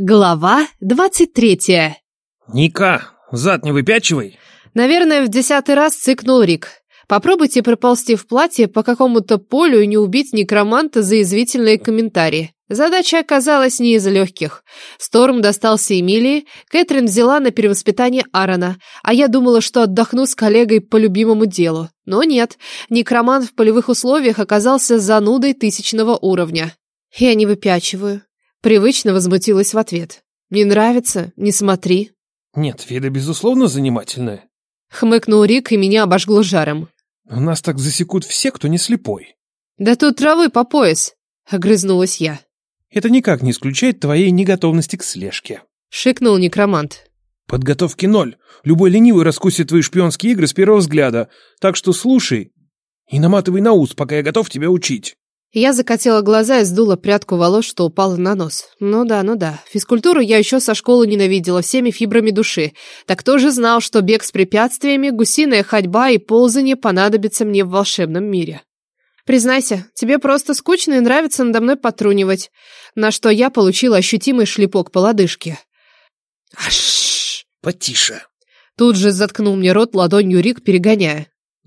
Глава двадцать третья. Ника, зад не выпячивай. Наверное, в десятый раз цыкнул Рик. Попробуйте проползти в платье по какому-то полю и не убить некроманта за язвительные комментарии. Задача оказалась не из легких. Сторм достался Эмилии, Кэтрин взяла на перевоспитание Аарона, а я думала, что отдохну с коллегой по любимому делу. Но нет, некромант в полевых условиях оказался занудой тысячного уровня. Я не выпячиваю. Привычно возмутилась в ответ. «Не нравится? Не смотри». Нет, вида безусловно занимательная. Хмыкнул Рик, и меня обожгло жаром. У нас так засекут все, кто не слепой. «Да тут травы по пояс», — огрызнулась я. Это никак не исключает твоей неготовности к слежке. Шикнул некромант. Подготовки ноль. Любой ленивый раскусит твои шпионские игры с первого взгляда. Так что слушай и наматывай на ус, пока я готов тебя учить. Я закатила глаза и сдула прядку волос, что упала на нос. Ну да, ну да. Физкультуру я еще со школы ненавидела всеми фибрами души. Так кто же знал, что бег с препятствиями, гусиная ходьба и ползание понадобится мне в волшебном мире? Признайся, тебе просто скучно и нравится надо мной потрунивать. На что я получила ощутимый шлепок по лодыжке. Аш, потише. Тут же заткнул мне рот ладонью Рик, перегоняя.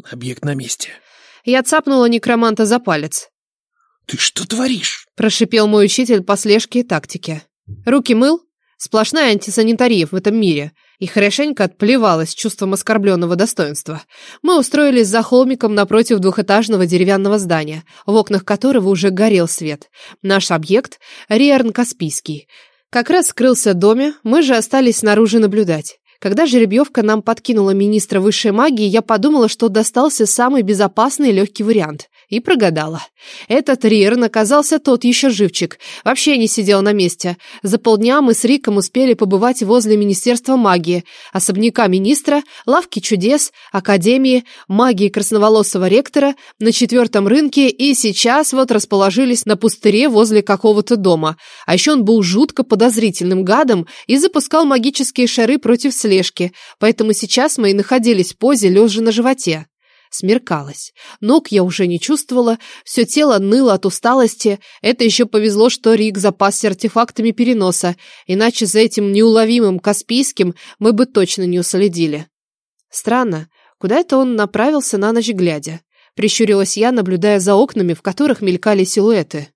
Объект на месте. Я цапнула некроманта за палец. «Ты что творишь?» – прошипел мой учитель по слежке и тактике. «Руки мыл? Сплошная антисанитария в этом мире». И хорошенько отплевалась чувством оскорбленного достоинства. Мы устроились за холмиком напротив двухэтажного деревянного здания, в окнах которого уже горел свет. Наш объект – Риарн Каспийский. Как раз скрылся в доме, мы же остались снаружи наблюдать. Когда жеребьевка нам подкинула министра высшей магии, я подумала, что достался самый безопасный и легкий вариант. И прогадала. Этот Риерн оказался тот еще живчик. Вообще не сидел на месте. За полдня мы с Риком успели побывать возле Министерства магии, особняка министра, лавки чудес, академии, магии красноволосого ректора, на четвертом рынке и сейчас вот расположились на пустыре возле какого-то дома. А еще он был жутко подозрительным гадом и запускал магические шары против слежки, поэтому сейчас мы и находились в позе лежа на животе. Смеркалось. Ног я уже не чувствовала, все тело ныло от усталости. Это еще повезло, что Рик запасся артефактами переноса, иначе за этим неуловимым Каспийским мы бы точно не уследили. Странно, куда это он направился на ночь глядя? Прищурилась я, наблюдая за окнами, в которых мелькали силуэты.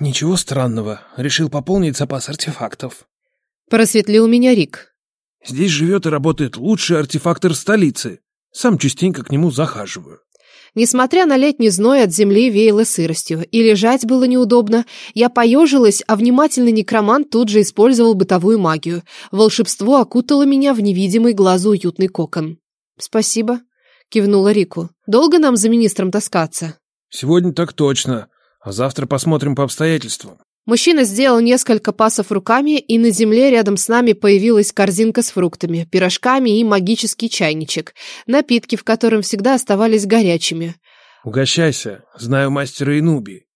Ничего странного. Решил пополнить запас артефактов. Просветлил меня Рик. Здесь живет и работает лучший артефактор столицы. Сам частенько к нему захаживаю. Несмотря на летний зной, от земли веяло сыростью, и лежать было неудобно. Я поежилась, а внимательный некромант тут же использовал бытовую магию. Волшебство окутало меня в невидимый глазу уютный кокон. «Спасибо», — кивнула Рику. «Долго нам за министром таскаться?» «Сегодня так точно, а завтра посмотрим по обстоятельствам». Мужчина сделал несколько пасов руками, и на земле рядом с нами появилась корзинка с фруктами, пирожками и магический чайничек, напитки в котором всегда оставались горячими. «Угощайся, знаю мастера Инуби.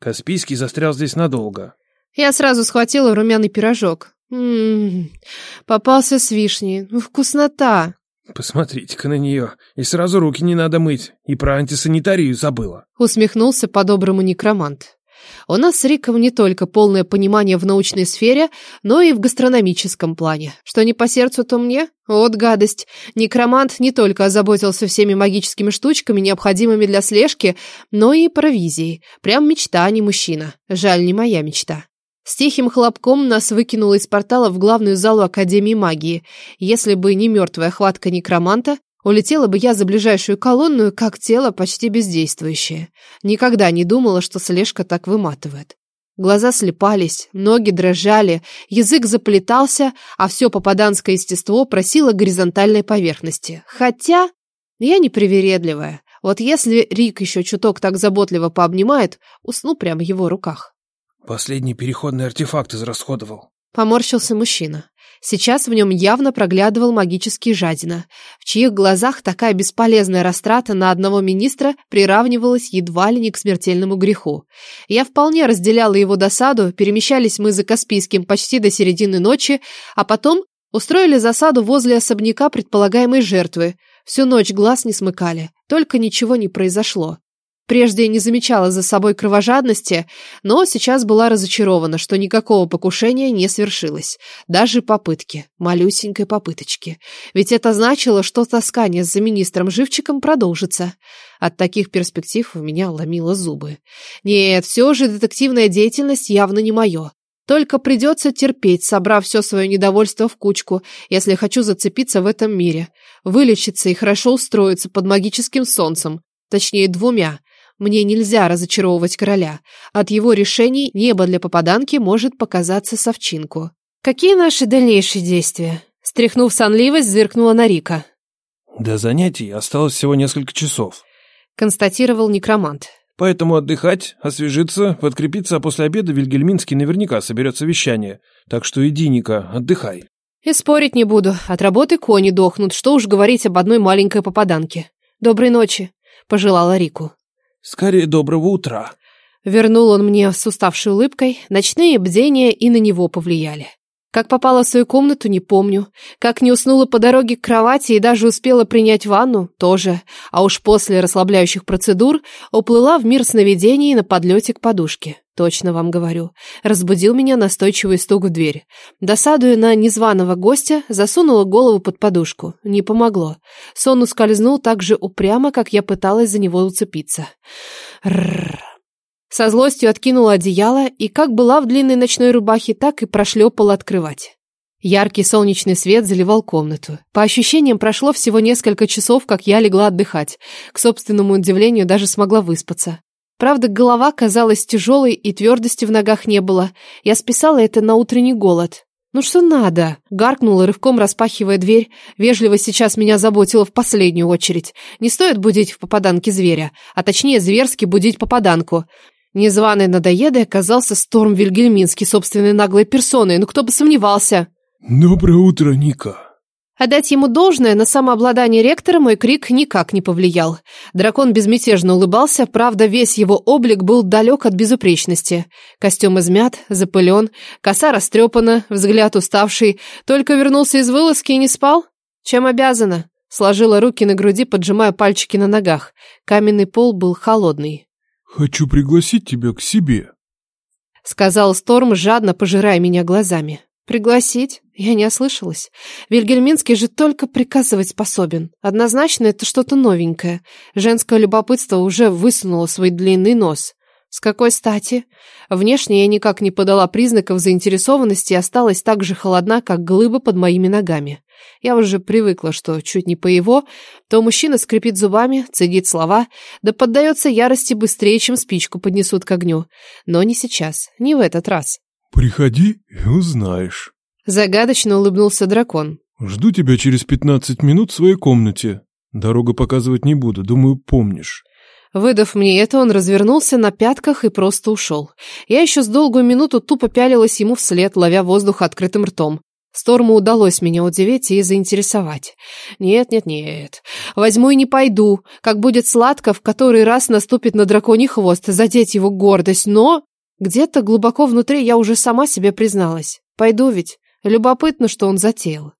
Каспийский застрял здесь надолго». Я сразу схватила румяный пирожок. Ммм, попался с вишней. Ну, вкуснота. Посмотрите-ка на нее. И сразу руки не надо мыть. И про антисанитарию забыла. Усмехнулся по-доброму некромант. У нас с Риком не только полное понимание в научной сфере, но и в гастрономическом плане. Что не по сердцу, то мне? Вот гадость. Некромант не только озаботился всеми магическими штучками, необходимыми для слежки, но и провизией. Прям мечта, а не мужчина. Жаль, не моя мечта. С тихим хлопком нас выкинуло из портала в главную залу Академии магии. Если бы не мертвая хватка некроманта, Улетела бы я за ближайшую колонну, как тело почти бездействующее. Никогда не думала, что слежка так выматывает. Глаза слепались, ноги дрожали, язык заплетался, а все попаданское естество просило горизонтальной поверхности. Хотя я непривередливая. Вот если Рик еще чуток так заботливо пообнимает, усну прямо в его руках. Последний переходный артефакт израсходовал. Поморщился мужчина. Сейчас в нем явно проглядывал магический жадина, в чьих глазах такая бесполезная растрата на одного министра приравнивалась едва ли не к смертельному греху. Я вполне разделяла его досаду, перемещались мы за Каспийским почти до середины ночи, а потом устроили засаду возле особняка предполагаемой жертвы. Всю ночь глаз не смыкали, только ничего не произошло. Прежде не замечала за собой кровожадности, но сейчас была разочарована, что никакого покушения не свершилось. Даже попытки, малюсенькой попыточки. Ведь это значило, что таскание за министром Живчиком продолжится. От таких перспектив у меня ломило зубы. Нет, все же детективная деятельность явно не мое. Только придется терпеть, собрав все свое недовольство в кучку, если хочу зацепиться в этом мире, вылечиться и хорошо устроиться под магическим солнцем, точнее двумя. Мне нельзя разочаровывать короля. От его решений небо для попаданки может показаться совчинку. Какие наши дальнейшие действия? Стряхнув сонливость, зыркнула на Рика. До занятий осталось всего несколько часов. Констатировал некромант. Поэтому отдыхать, освежиться, подкрепиться, а после обеда Вильгельминский наверняка соберет совещание. Так что иди, Ника, отдыхай. И спорить не буду. От работы кони дохнут, что уж говорить об одной маленькой попаданке. Доброй ночи, пожелала Рику. Скорее доброго утра. Вернул он мне с уставшей улыбкой. Ночные бдения и на него повлияли. Как попала в свою комнату, не помню. Как не уснула по дороге к кровати и даже успела принять ванну, тоже. А уж после расслабляющих процедур уплыла в мир сновидений на подлете к подушке. Точно вам говорю. Разбудил меня настойчивый стук в дверь. Досадуя на незваного гостя, засунула голову под подушку. Не помогло. Сон ускользнул так же упрямо, как я пыталась за него уцепиться. Рррр. Со злостью откинула одеяло и как была в длинной ночной рубахе, так и прошлепала открывать. Яркий солнечный свет заливал комнату. По ощущениям, прошло всего несколько часов, как я легла отдыхать. К собственному удивлению, даже смогла выспаться. Правда, голова казалась тяжелой и твердости в ногах не было. Я списала это на утренний голод. «Ну что надо?» — гаркнула, рывком распахивая дверь. Вежливо сейчас меня заботила в последнюю очередь. Не стоит будить в попаданке зверя, а точнее зверски будить попаданку. Незваный надоедой оказался Сторм Вильгельминский собственной наглой персоной, ну кто бы сомневался. «Доброе утро, Ника!» Отдать ему должное, на самообладание ректора мой крик никак не повлиял. Дракон безмятежно улыбался, правда, весь его облик был далек от безупречности. Костюм измят, запылен, коса растрепана, взгляд уставший. Только вернулся из вылазки и не спал? Чем обязана? Сложила руки на груди, поджимая пальчики на ногах. Каменный пол был холодный. «Хочу пригласить тебя к себе», — сказал Сторм, жадно пожирая меня глазами. «Пригласить?» Я не ослышалась. Вильгельминский же только приказывать способен. Однозначно это что-то новенькое. Женское любопытство уже высунуло свой длинный нос. С какой стати? Внешне я никак не подала признаков заинтересованности и осталась так же холодна, как глыба под моими ногами. Я уже привыкла, что чуть не по его, то мужчина скрипит зубами, цедит слова, да поддается ярости быстрее, чем спичку поднесут к огню. Но не сейчас, не в этот раз. «Приходи и узнаешь». Загадочно улыбнулся дракон. «Жду тебя через пятнадцать минут в своей комнате. Дорогу показывать не буду, думаю, помнишь». Выдав мне это, он развернулся на пятках и просто ушел. Я еще с долгую минуту тупо пялилась ему вслед, ловя воздух открытым ртом. Сторму удалось меня удивить и заинтересовать. Нет, нет, нет. Возьму и не пойду. Как будет сладко, в который раз наступит на драконий хвост, задеть его гордость, но... Где-то глубоко внутри я уже сама себе призналась. Пойду ведь. Любопытно, что он затеял.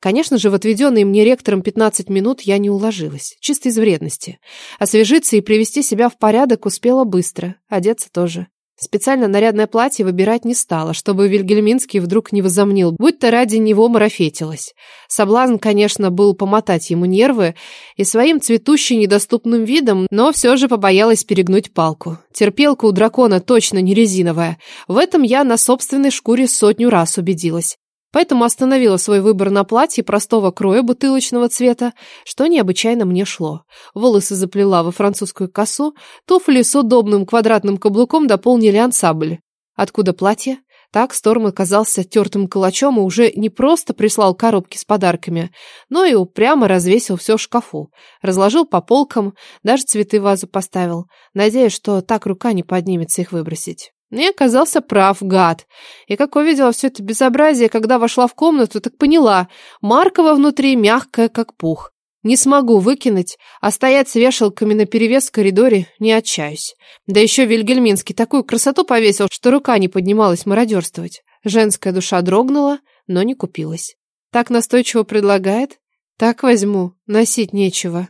Конечно же, в отведенные мне ректором 15 минут я не уложилась, чисто из вредности. Освежиться и привести себя в порядок успела быстро, одеться тоже. Специально нарядное платье выбирать не стала, чтобы Вильгельминский вдруг не возомнил, будто ради него марафетилась. Соблазн, конечно, был помотать ему нервы и своим цветущим недоступным видом, но все же побоялась перегнуть палку. Терпелка у дракона точно не резиновая. В этом я на собственной шкуре сотню раз убедилась. Поэтому остановила свой выбор на платье простого кроя бутылочного цвета, что необычайно мне шло. Волосы заплела во французскую косу, туфли с удобным квадратным каблуком дополнили ансамбль. Откуда платье? Так Сторм оказался тертым калачом и уже не просто прислал коробки с подарками, но и упрямо развесил все в шкафу. Разложил по полкам, даже цветы в вазу поставил, надеясь, что так рука не поднимется их выбросить. И оказался прав, гад. И как увидела все это безобразие, когда вошла в комнату, так поняла, Маркова внутри мягкая, как пух. Не смогу выкинуть, а стоять с вешалками наперевес в коридоре не отчаюсь. Да еще Вильгельминский такую красоту повесил, что рука не поднималась мародерствовать. Женская душа дрогнула, но не купилась. Так настойчиво предлагает? Так возьму, носить нечего.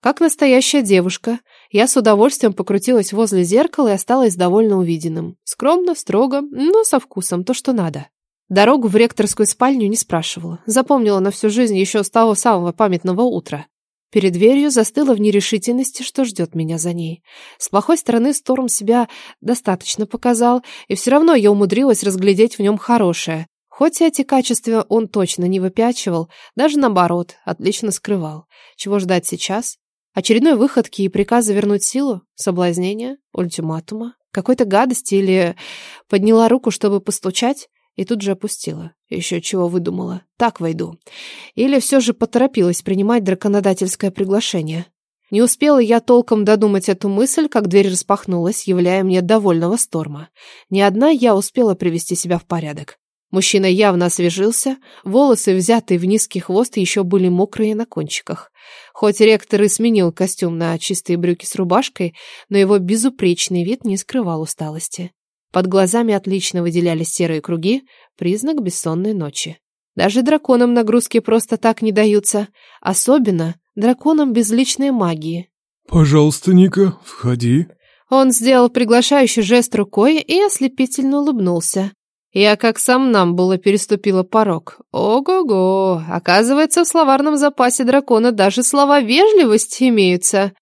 Как настоящая девушка, Я с удовольствием покрутилась возле зеркала и осталась довольно увиденным. Скромно, строго, но со вкусом, то, что надо. Дорогу в ректорскую спальню не спрашивала. Запомнила на всю жизнь еще с того самого памятного утра. Перед дверью застыла в нерешительности, что ждет меня за ней. С плохой стороны Сторм себя достаточно показал, и все равно я умудрилась разглядеть в нем хорошее. Хоть эти качества он точно не выпячивал, даже наоборот, отлично скрывал. Чего ждать сейчас? Очередной выходки и приказа вернуть силу? Соблазнения? Ультиматума? Какой-то гадости или подняла руку, чтобы постучать? И тут же опустила. Еще чего выдумала. Так войду. Или все же поторопилась принимать драконодательское приглашение. Не успела я толком додумать эту мысль, как дверь распахнулась, являя мне довольного сторма. Ни одна я успела привести себя в порядок. Мужчина явно освежился, волосы, взятые в низкий хвост, еще были мокрые на кончиках. Хоть ректор и сменил костюм на чистые брюки с рубашкой, но его безупречный вид не скрывал усталости. Под глазами отлично выделялись серые круги, признак бессонной ночи. Даже драконам нагрузки просто так не даются, особенно драконам без личной магии. «Пожалуйста, Ника, входи». Он сделал приглашающий жест рукой и ослепительно улыбнулся. Я как сам нам было переступила порог. Ого-го, оказывается, в словарном запасе дракона даже слова вежливости имеются.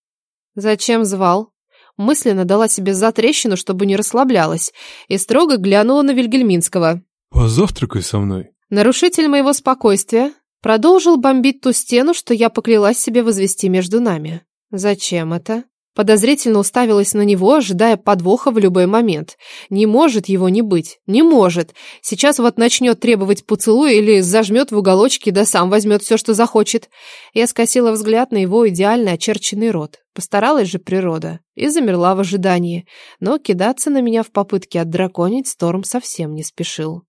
Зачем звал? мысленно дала себе затрещину, чтобы не расслаблялась, и строго глянула на Вильгельминского. «Позавтракай со мной». Нарушитель моего спокойствия продолжил бомбить ту стену, что я поклялась себе возвести между нами. «Зачем это?» Подозрительно уставилась на него, ожидая подвоха в любой момент. Не может его не быть. Не может. Сейчас вот начнет требовать поцелуя или зажмет в уголочке, да сам возьмет все, что захочет. Я скосила взгляд на его идеально очерченный рот. Постаралась же природа. И замерла в ожидании. Но кидаться на меня в попытке отдраконить Сторм совсем не спешил.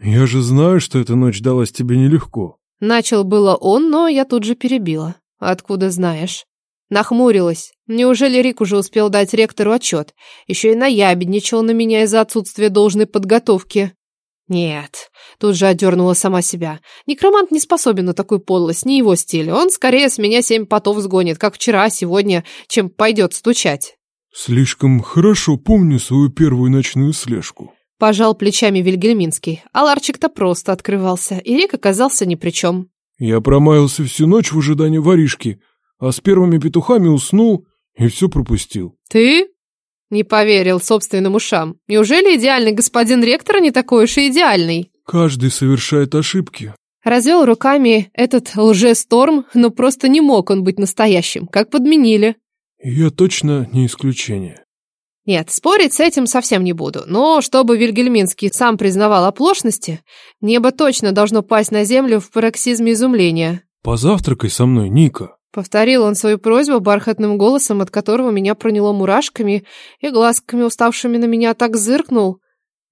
«Я же знаю, что эта ночь далась тебе нелегко». Начал было он, но я тут же перебила. «Откуда знаешь?» Нахмурилась. Неужели Рик уже успел дать ректору отчет? Еще и наябедничал на меня из-за отсутствия должной подготовки. Нет, тут же одернула сама себя. Некромант не способен на такую подлость, не его стиль. Он скорее с меня семь потов сгонит, как вчера, сегодня, чем пойдет стучать. Слишком хорошо помню свою первую ночную слежку. Пожал плечами Вильгельминский. А Ларчик-то просто открывался, и Рик оказался ни при чем. Я промаялся всю ночь в ожидании воришки, а с первыми петухами уснул и все пропустил. Ты? Не поверил собственным ушам. Неужели идеальный господин ректора не такой уж и идеальный? Каждый совершает ошибки. Развел руками этот лжесторм, но просто не мог он быть настоящим, как подменили. Я точно не исключение. Нет, спорить с этим совсем не буду, но чтобы Вильгельминский сам признавал оплошности, небо точно должно пасть на землю в пароксизме изумления. Позавтракай со мной, Ника. Повторил он свою просьбу бархатным голосом, от которого меня проняло мурашками, и глазками, уставшими на меня, так зыркнул.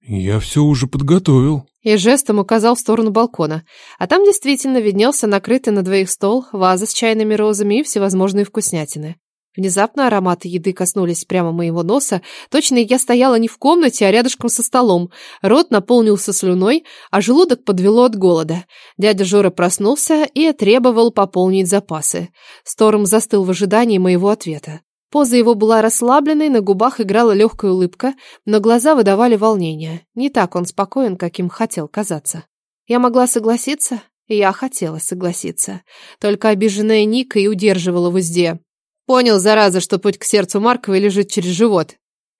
«Я все уже подготовил». И жестом указал в сторону балкона. А там действительно виднелся накрытый на двоих стол, ваза с чайными розами и всевозможные вкуснятины. Внезапно ароматы еды коснулись прямо моего носа. Точно я стояла не в комнате, а рядышком со столом. Рот наполнился слюной, а желудок подвело от голода. Дядя Жора проснулся и требовал пополнить запасы. Сторм застыл в ожидании моего ответа. Поза его была расслабленной, на губах играла легкая улыбка, но глаза выдавали волнение. Не так он спокоен, каким хотел казаться. Я могла согласиться, я хотела согласиться. Только обиженная Ника и удерживала в узде. Понял, зараза, что путь к сердцу Марковой лежит через живот.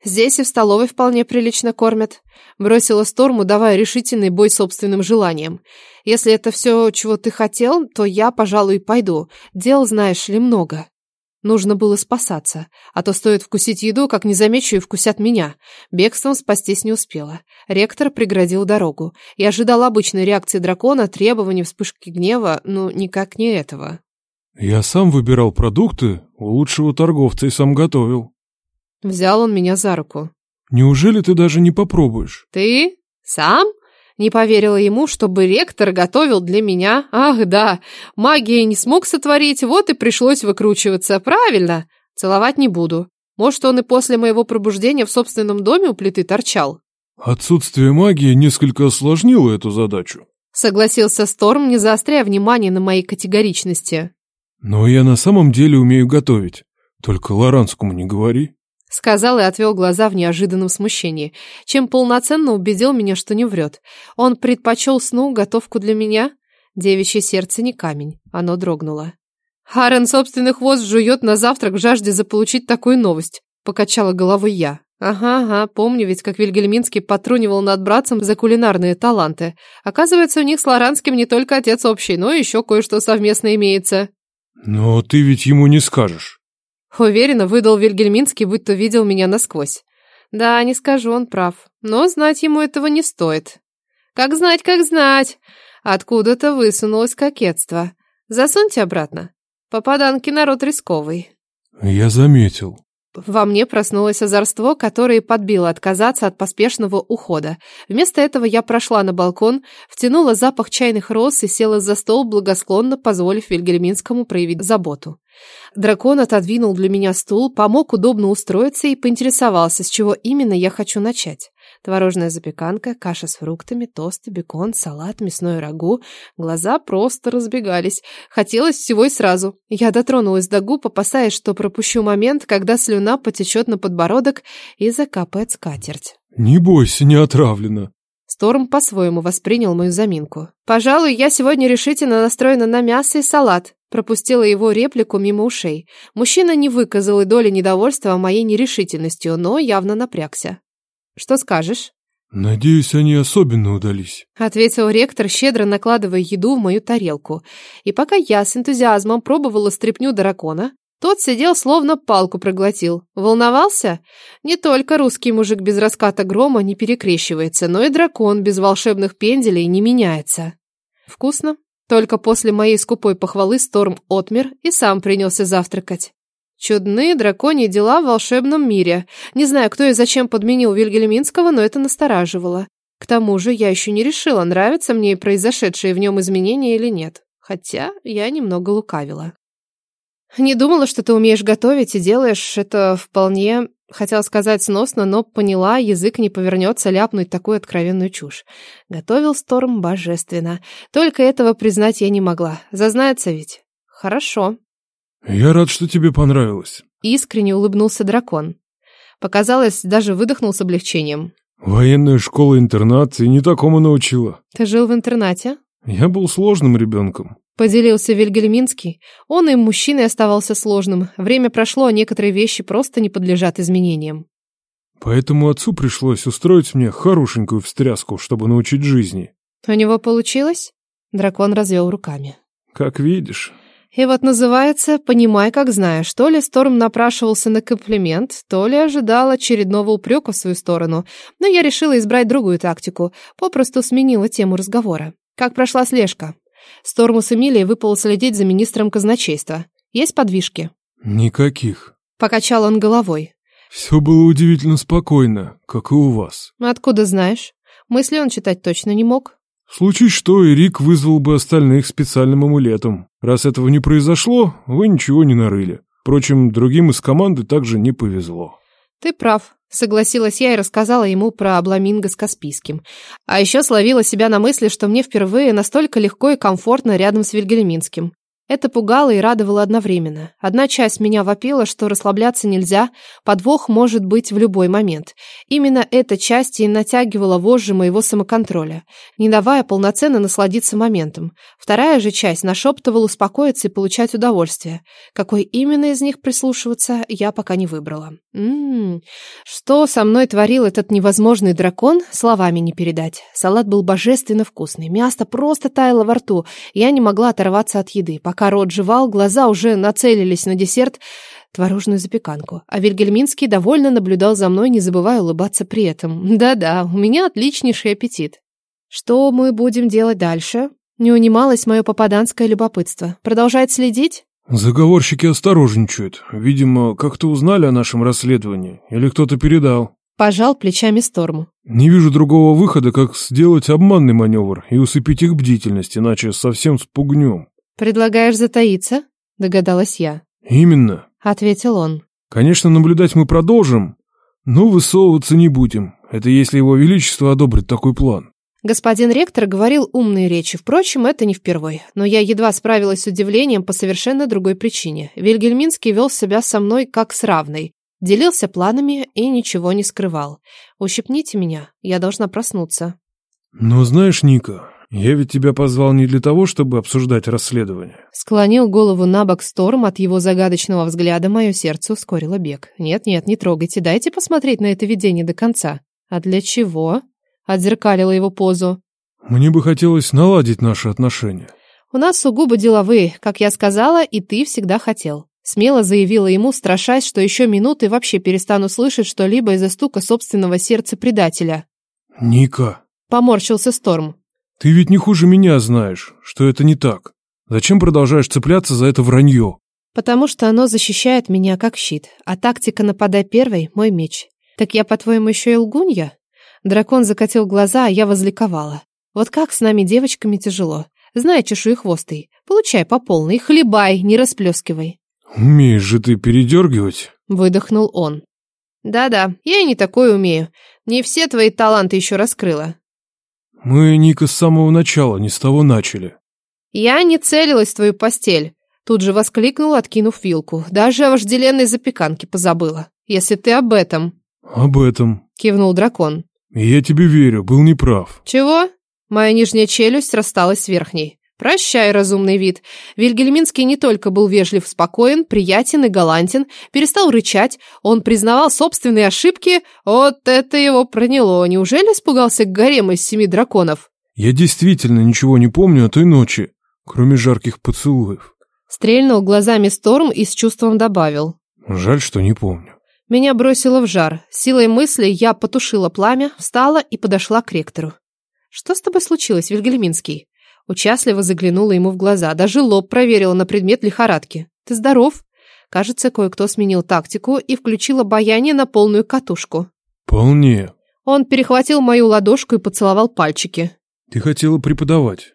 Здесь и в столовой вполне прилично кормят. Бросила Сторму, давая решительный бой собственным желаниям. Если это все, чего ты хотел, то я, пожалуй, пойду. Дел, знаешь ли, много. Нужно было спасаться, а то стоит вкусить еду, как не замечу и вкусят меня. Бегством спастись не успела. Ректор преградил дорогу. Я ожидал обычной реакции дракона, требований, вспышки гнева, но никак не этого. Я сам выбирал продукты у лучшего торговца и сам готовил. Взял он меня за руку. Неужели ты даже не попробуешь? Ты? Сам? Не поверила ему, чтобы ректор готовил для меня. Ах, да, магия не смог сотворить, вот и пришлось выкручиваться. Правильно. Целовать не буду. Может, он и после моего пробуждения в собственном доме у плиты торчал? Отсутствие магии несколько осложнило эту задачу. Согласился Сторм, не заостряя внимание на моей категоричности. Но я на самом деле умею готовить. Только Лоранскому не говори. Сказал и отвел глаза в неожиданном смущении, чем полноценно убедил меня, что не врет. Он предпочел сну готовку для меня? Девичье сердце не камень, оно дрогнуло. Харен собственный хвост жует на завтрак в жажде заполучить такую новость, покачала головой я. Ага, ага, помню ведь, как Вильгельминский потрунивал над братцем за кулинарные таланты. Оказывается, у них с Лоранским не только отец общий, но еще кое-что совместно имеется. Но ты ведь ему не скажешь. Уверенно выдал Вильгельминский, будто видел меня насквозь. Да, не скажу, он прав. Но знать ему этого не стоит. Как знать, как знать. Откуда-то высунулось кокетство. Засуньте обратно. Попаданки народ рисковый. Я заметил. Во мне проснулось озорство, которое подбило отказаться от поспешного ухода. Вместо этого я прошла на балкон, втянула запах чайных роз и села за стол, благосклонно позволив Вильгельминскому проявить заботу. Дракон отодвинул для меня стул, помог удобно устроиться и поинтересовался, с чего именно я хочу начать. Творожная запеканка, каша с фруктами, тосты, бекон, салат, мясное рагу. Глаза просто разбегались. Хотелось всего и сразу. Я дотронулась до губ, опасаясь, что пропущу момент, когда слюна потечет на подбородок и закапает скатерть. «Не бойся, не отравлено», Сторм по-своему воспринял мою заминку. «Пожалуй, я сегодня решительно настроена на мясо и салат», пропустила его реплику мимо ушей. Мужчина не выказал и доли недовольства моей нерешительностью, но явно напрягся. Что скажешь? Надеюсь, они особенно удались. Ответил ректор, щедро накладывая еду в мою тарелку. И пока я с энтузиазмом пробовала стряпню дракона, тот сидел словно палку проглотил. Волновался? Не только русский мужик без раската грома не перекрещивается, но и дракон без волшебных пенделей не меняется. Вкусно? Только после моей скупой похвалы Сторм отмер и сам принялся завтракать. Чудные драконьи дела в волшебном мире. Не знаю, кто и зачем подменил Вильгельминского, но это настораживало. К тому же я еще не решила, нравятся мне произошедшие в нем изменения или нет. Хотя я немного лукавила. Не думала, что ты умеешь готовить и делаешь это вполне, хотела сказать сносно, но поняла, язык не повернется ляпнуть такую откровенную чушь. Готовил Сторм божественно. Только этого признать я не могла. Зазнается ведь. Хорошо. «Я рад, что тебе понравилось». Искренне улыбнулся дракон. Показалось, даже выдохнул с облегчением. «Военная школа-интернат и не такому научила». «Ты жил в интернате?» «Я был сложным ребенком». Поделился Вильгельминский. Он и мужчиной оставался сложным. Время прошло, а некоторые вещи просто не подлежат изменениям. Поэтому отцу пришлось устроить мне хорошенькую встряску, чтобы научить жизни. У него получилось? Дракон развел руками. Как видишь. И вот называется «Понимай, как знаешь». То ли Сторм напрашивался на комплимент, то ли ожидал очередного упрека в свою сторону. Но я решила избрать другую тактику, попросту сменила тему разговора. Как прошла слежка? Сторму с Эмилией выпало следить за министром казначейства. Есть подвижки? Никаких. Покачал он головой. Все было удивительно спокойно, как и у вас. Откуда знаешь? Мысли он читать точно не мог. Случае что, Эрик вызвал бы остальных специальным амулетом. Раз этого не произошло, вы ничего не нарыли. Впрочем, другим из команды также не повезло. Ты прав, согласилась я и рассказала ему про Абламинго с Каспийским. А еще словила себя на мысли, что мне впервые настолько легко и комфортно рядом с Вильгельминским. Это пугало и радовало одновременно. Одна часть меня вопила, что расслабляться нельзя, подвох может быть в любой момент. Именно эта часть и натягивала вожжи моего самоконтроля, не давая полноценно насладиться моментом. Вторая же часть нашептывала успокоиться и получать удовольствие. Какой именно из них прислушиваться, я пока не выбрала. Ммм, что со мной творил этот невозможный дракон, словами не передать. Салат был божественно вкусный, мясо просто таяло во рту, я не могла оторваться от еды, Пока рот жевал, глаза уже нацелились на десерт творожную запеканку, а Вильгельминский довольно наблюдал за мной, не забывая улыбаться при этом. Да-да, у меня отличнейший аппетит. Что мы будем делать дальше? Не унималось мое попаданское любопытство. Продолжает следить? Заговорщики осторожничают. Видимо, как-то узнали о нашем расследовании. Или кто-то передал. Пожал плечами Сторму. Не вижу другого выхода, как сделать обманный маневр и усыпить их бдительность, иначе совсем спугнем. «Предлагаешь затаиться?» — догадалась я. «Именно», — ответил он. «Конечно, наблюдать мы продолжим, но высовываться не будем. Это если его величество одобрит такой план». Господин ректор говорил умные речи, впрочем, это не впервой. Но я едва справилась с удивлением по совершенно другой причине. Вильгельминский вел себя со мной как с равной. Делился планами и ничего не скрывал. Ущипните меня, я должна проснуться. Но знаешь, Ника, я ведь тебя позвал не для того, чтобы обсуждать расследование. Склонил голову на бок Сторм, от его загадочного взгляда мое сердце ускорило бег. Нет-нет, не трогайте, дайте посмотреть на это видение до конца. А для чего? Отзеркалила его позу. Мне бы хотелось наладить наши отношения. У нас сугубо деловые, как я сказала, и ты всегда хотел. Смело заявила ему, страшась, что еще минуты вообще перестану слышать что-либо из-за стука собственного сердца предателя. Ника. Поморщился Сторм. Ты ведь не хуже меня знаешь, что это не так. Зачем продолжаешь цепляться за это вранье? Потому что оно защищает меня как щит, а тактика «нападай первой» — мой меч. Так я, по-твоему, еще и лгунья? Дракон закатил глаза, а я возликовала. Вот как с нами девочками тяжело. Знай, чешуехвостый, получай по полной, хлебай, не расплескивай. Умеешь же ты передергивать? Выдохнул он. Да-да, я и не такое умею. Не все твои таланты еще раскрыла. Мы, Ника, с самого начала не с того начали. Я не целилась в твою постель. Тут же воскликнул, откинув вилку. Даже о вожделенной запеканке позабыла. Если ты об этом. Об этом. Кивнул дракон. Я тебе верю, был неправ. Чего? Моя нижняя челюсть рассталась с верхней. Прощай, разумный вид. Вильгельминский не только был вежлив, спокоен, приятен и галантен, перестал рычать, он признавал собственные ошибки. Вот это его проняло. Неужели испугался гарем из семи драконов? Я действительно ничего не помню о той ночи, кроме жарких поцелуев. Стрельнул глазами Сторм и с чувством добавил. Жаль, что не помню. Меня бросило в жар. Силой мысли я потушила пламя, встала и подошла к ректору. «Что с тобой случилось, Вильгельминский?» Участливо заглянула ему в глаза, даже лоб проверила на предмет лихорадки. «Ты здоров?» Кажется, кое-кто сменил тактику и включил обаяние на полную катушку. «Вполне». Он перехватил мою ладошку и поцеловал пальчики. «Ты хотела преподавать.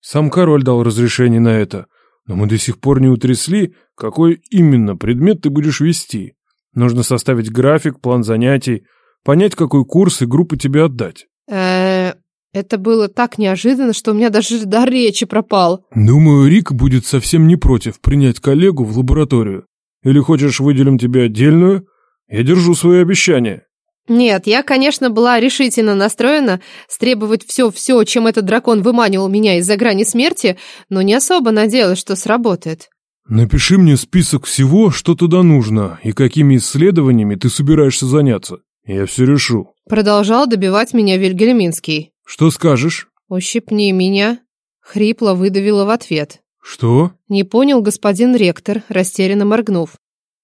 Сам король дал разрешение на это, но мы до сих пор не утрясли, какой именно предмет ты будешь вести. Нужно составить график, план занятий, понять, какой курс и группу тебе отдать. Э, это было так неожиданно, что у меня даже дар речи пропал. Думаю, Рик будет совсем не против принять коллегу в лабораторию. Или хочешь, выделим тебе отдельную? Я держу свои обещания. Нет, я, конечно, была решительно настроена стребовать все-все, чем этот дракон выманивал меня из-за грани смерти, но не особо надеялась, что сработает. Напиши мне список всего, что туда нужно, и какими исследованиями ты собираешься заняться. Я все решу. Продолжал добивать меня Вильгельминский. Что скажешь? Ущипни меня. Хрипло выдавила в ответ. Что? Не понял господин ректор, растерянно моргнув.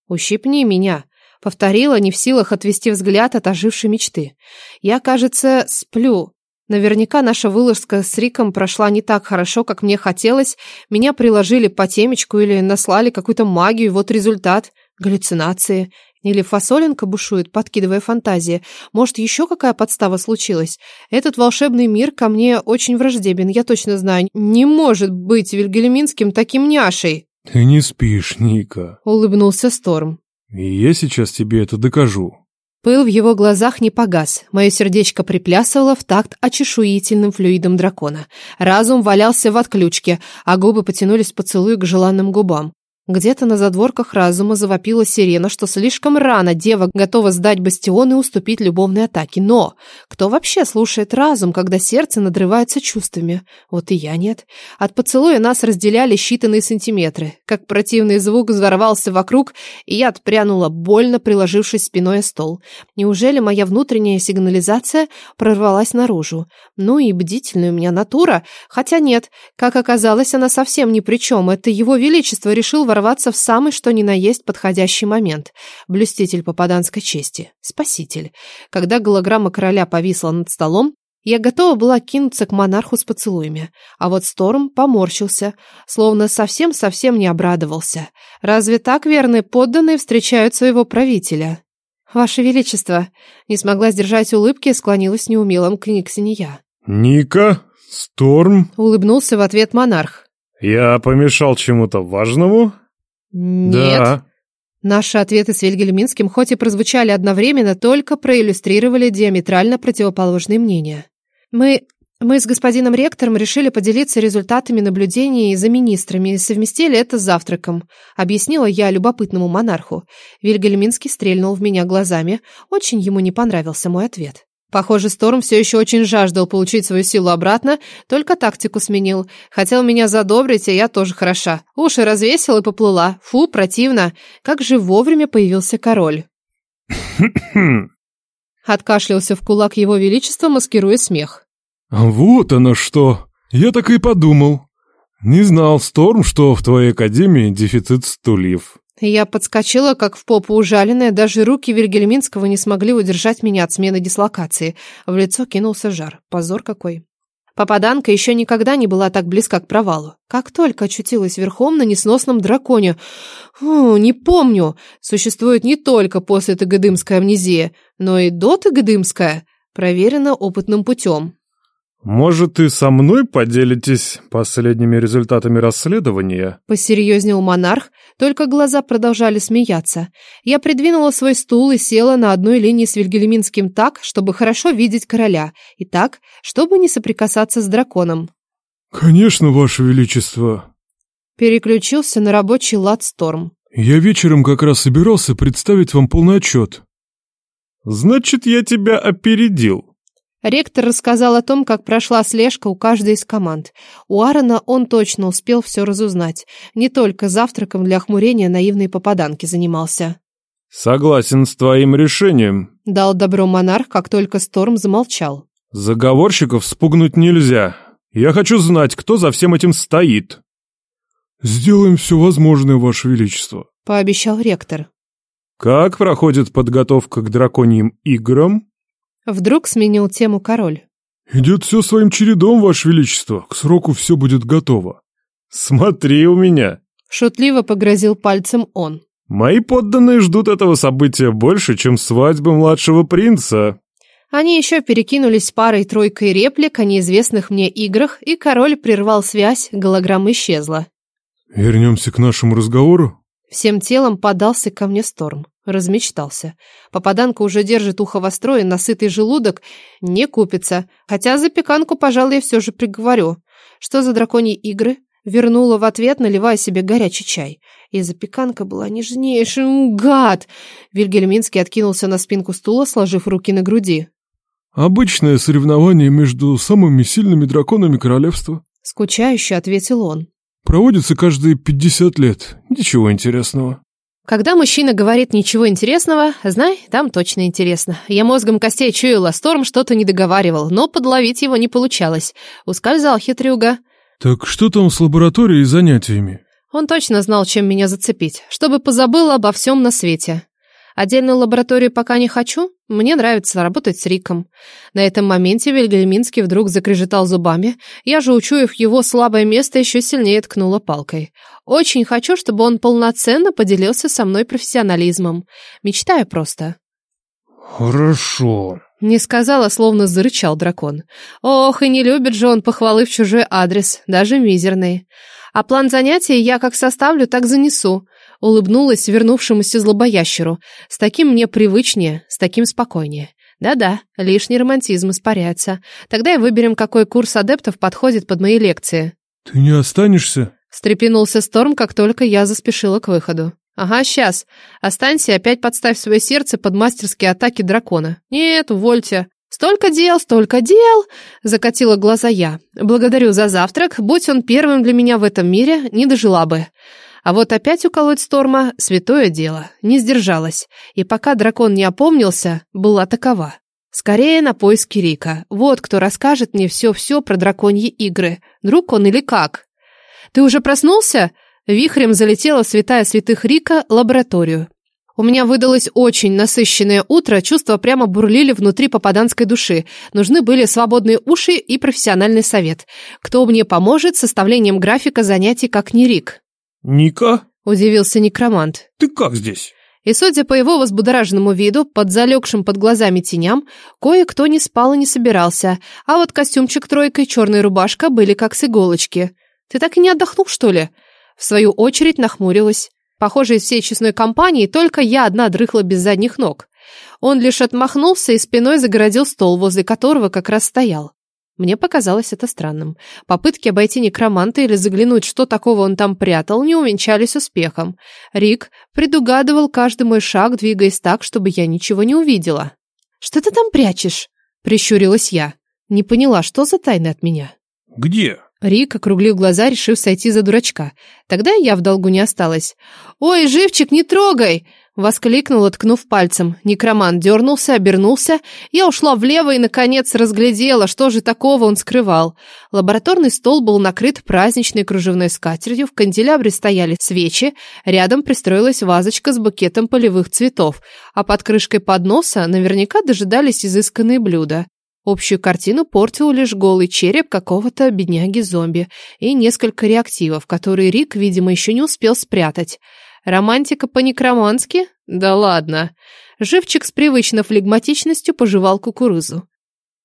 Ущипни меня. Повторила, не в силах отвести взгляд от ожившей мечты. Я, кажется, сплю. Наверняка наша вылазка с Риком прошла не так хорошо, как мне хотелось. Меня приложили по темечку или наслали какую-то магию, вот результат. Галлюцинации. Или фасоленка бушует, подкидывая фантазии. Может, еще какая подстава случилась? Этот волшебный мир ко мне очень враждебен, я точно знаю. Не может быть Вильгельминским таким няшей. Ты не спишь, Ника. Улыбнулся Сторм. И я сейчас тебе это докажу. Пыл в его глазах не погас. Мое сердечко приплясывало в такт очешуительным флюидом дракона. Разум валялся в отключке, а губы потянулись поцелуй к желанным губам. Где-то на задворках разума завопила сирена, что слишком рано дева готова сдать бастион и уступить любовной атаке. Но кто вообще слушает разум, когда сердце надрывается чувствами? Вот и я нет. От поцелуя нас разделяли считанные сантиметры. Как противный звук взорвался вокруг, и я отпрянула, больно приложившись спиной о стол. Неужели моя внутренняя сигнализация прорвалась наружу? Ну и бдительная у меня натура. Хотя нет, как оказалось, она совсем ни при чем. Это его величество решил ворваться в самый что ни на есть подходящий момент. Блюститель попаданской чести. Спаситель. Когда голограмма короля повисла над столом, я готова была кинуться к монарху с поцелуями. А вот Сторм поморщился, словно совсем-совсем не обрадовался. Разве так верные подданные встречают своего правителя? «Ваше Величество!» Не смогла сдержать улыбки и склонилась неумелым к Никсиния. «Ника? Сторм?» Улыбнулся в ответ монарх. «Я помешал чему-то важному?» Нет. Да. Наши ответы с Вильгельминским, хоть и прозвучали одновременно, только проиллюстрировали диаметрально противоположные мнения. Мы Мы с господином ректором решили поделиться результатами наблюдений за министрами и совместили это с завтраком, объяснила я любопытному монарху. Вильгельминский стрельнул в меня глазами. Очень ему не понравился мой ответ. Похоже, Сторм все еще очень жаждал получить свою силу обратно, только тактику сменил. Хотел меня задобрить, а я тоже хороша. Уши развесил и поплыла. Фу, противно. Как же вовремя появился король. Откашлялся в кулак его величества, маскируя смех. «Вот оно что! Я так и подумал. Не знал, Сторм, что в твоей академии дефицит стульев». Я подскочила, как в попу ужаленная, даже руки Вильгельминского не смогли удержать меня от смены дислокации. В лицо кинулся жар. Позор какой. Попаданка еще никогда не была так близка к провалу. Как только очутилась верхом на несносном драконе. Фу, не помню. Существует не только после Тагадымская амнезия, но и до Тагадымская. Проверено опытным путем. «Может, и со мной поделитесь последними результатами расследования?» Посерьезнел монарх, только глаза продолжали смеяться. Я придвинула свой стул и села на одной линии с Вильгельминским так, чтобы хорошо видеть короля, и так, чтобы не соприкасаться с драконом. «Конечно, Ваше Величество!» Переключился на рабочий лад Сторм. «Я вечером как раз собирался представить вам полный отчет». «Значит, я тебя опередил», Ректор рассказал о том, как прошла слежка у каждой из команд. У Аарона он точно успел все разузнать. Не только завтраком для охмурения наивной попаданки занимался. «Согласен с твоим решением», — дал добро монарх, как только Сторм замолчал. «Заговорщиков спугнуть нельзя. Я хочу знать, кто за всем этим стоит». «Сделаем все возможное, Ваше Величество», — пообещал ректор. «Как проходит подготовка к драконьим играм?» Вдруг сменил тему король. «Идет все своим чередом, Ваше Величество. К сроку все будет готово». «Смотри у меня!» Шутливо погрозил пальцем он. «Мои подданные ждут этого события больше, чем свадьбы младшего принца». Они еще перекинулись парой-тройкой реплик о неизвестных мне играх, и король прервал связь, голограмма исчезла. «Вернемся к нашему разговору?» Всем телом подался ко мне Сторм. Размечтался. Попаданка уже держит ухо востро и насытый желудок не купится. Хотя запеканку, пожалуй, я все же приговорю. Что за драконьи игры? Вернула в ответ, наливая себе горячий чай. И запеканка была нежнейшим. Гад! Вильгельминский откинулся на спинку стула, сложив руки на груди. «Обычное соревнование между самыми сильными драконами королевства», — скучающе ответил он. «Проводится каждые пятьдесят лет. Ничего интересного». Когда мужчина говорит ничего интересного, знай, там точно интересно. Я мозгом костей чуяла, Сторм что-то не договаривал, но подловить его не получалось. Ускользал хитрюга. Так что там с лабораторией и занятиями? Он точно знал, чем меня зацепить, чтобы позабыл обо всем на свете. Отдельную лабораторию пока не хочу. Мне нравится работать с Риком. На этом моменте Вильгельминский вдруг закрежетал зубами. Я же, учуяв его слабое место, еще сильнее ткнула палкой. Очень хочу, чтобы он полноценно поделился со мной профессионализмом. Мечтаю просто. «Хорошо», — не сказала, словно зарычал дракон. Ох, и не любит же он похвалы в чужой адрес, даже мизерный. А план занятий я как составлю, так занесу улыбнулась вернувшемуся злобоящеру. С таким мне привычнее, с таким спокойнее. Да-да, лишний романтизм испаряется. Тогда и выберем, какой курс адептов подходит под мои лекции. Ты не останешься? Встрепенулся Сторм, как только я заспешила к выходу. Ага, сейчас. Останься и опять подставь свое сердце под мастерские атаки дракона. Нет, увольте. Столько дел, столько дел, закатила глаза я. Благодарю за завтрак. Будь он первым для меня в этом мире, не дожила бы. А вот опять уколоть Сторма — святое дело. Не сдержалась. И пока дракон не опомнился, была такова. Скорее на поиски Рика. Вот кто расскажет мне все-все про драконьи игры. Друг он или как? Ты уже проснулся? Вихрем залетела святая святых Рика лабораторию. У меня выдалось очень насыщенное утро, чувства прямо бурлили внутри попаданской души. Нужны были свободные уши и профессиональный совет. Кто мне поможет с составлением графика занятий, как не Рик? «Ника?» – удивился некромант. «Ты как здесь?» И, судя по его возбудораженному виду, под залегшим под глазами теням, кое-кто не спал и не собирался, а вот костюмчик тройка и черная рубашка были как с иголочки. «Ты так и не отдохнул, что ли?» В свою очередь нахмурилась. Похоже, из всей честной компании только я одна дрыхла без задних ног. Он лишь отмахнулся и спиной загородил стол, возле которого как раз стоял. Мне показалось это странным. Попытки обойти некроманта или заглянуть, что такого он там прятал, не увенчались успехом. Рик предугадывал каждый мой шаг, двигаясь так, чтобы я ничего не увидела. «Что ты там прячешь?» — прищурилась я. Не поняла, что за тайны от меня. «Где?» Рик округлил глаза, решив сойти за дурачка. Тогда я в долгу не осталась. «Ой, живчик, не трогай!» Воскликнула, ткнув пальцем. Некроман дернулся, обернулся. Я ушла влево и, наконец, разглядела, что же такого он скрывал. Лабораторный стол был накрыт праздничной кружевной скатертью, в канделябре стояли свечи, рядом пристроилась вазочка с букетом полевых цветов, а под крышкой подноса наверняка дожидались изысканные блюда. Общую картину портил лишь голый череп какого-то бедняги-зомби и несколько реактивов, которые Рик, видимо, еще не успел спрятать. Романтика по-некромански? Да ладно. Живчик с привычной флегматичностью пожевал кукурузу.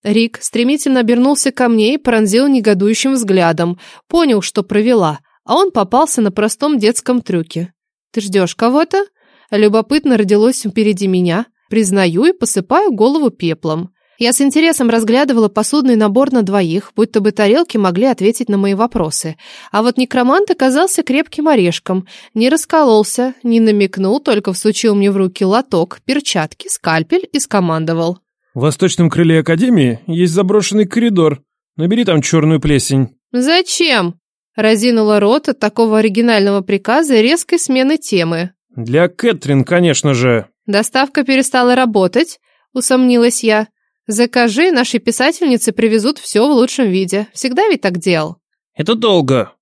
Рик стремительно обернулся ко мне и пронзил негодующим взглядом. Понял, что провела, а он попался на простом детском трюке. «Ты ждешь кого-то?» Любопытно родилось впереди меня. Признаю и посыпаю голову пеплом. Я с интересом разглядывала посудный набор на двоих, будто бы тарелки могли ответить на мои вопросы. А вот некромант оказался крепким орешком. Не раскололся, не намекнул, только всучил мне в руки лоток, перчатки, скальпель и скомандовал. В восточном крыле Академии есть заброшенный коридор. Набери там черную плесень. «Зачем?» Разинула рот от такого оригинального приказа и резкой смены темы. Для Кэтрин, конечно же. «Доставка перестала работать?» Усомнилась я. Закажи, наши писательницы привезут все в лучшем виде. Всегда ведь так делал. Это долго.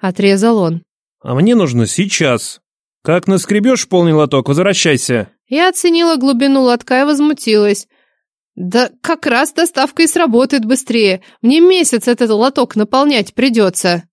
Отрезал он. А мне нужно сейчас. Как наскребешь полный лоток, возвращайся. Я оценила глубину лотка и возмутилась. Да как раз доставка и сработает быстрее. Мне месяц этот лоток наполнять придется.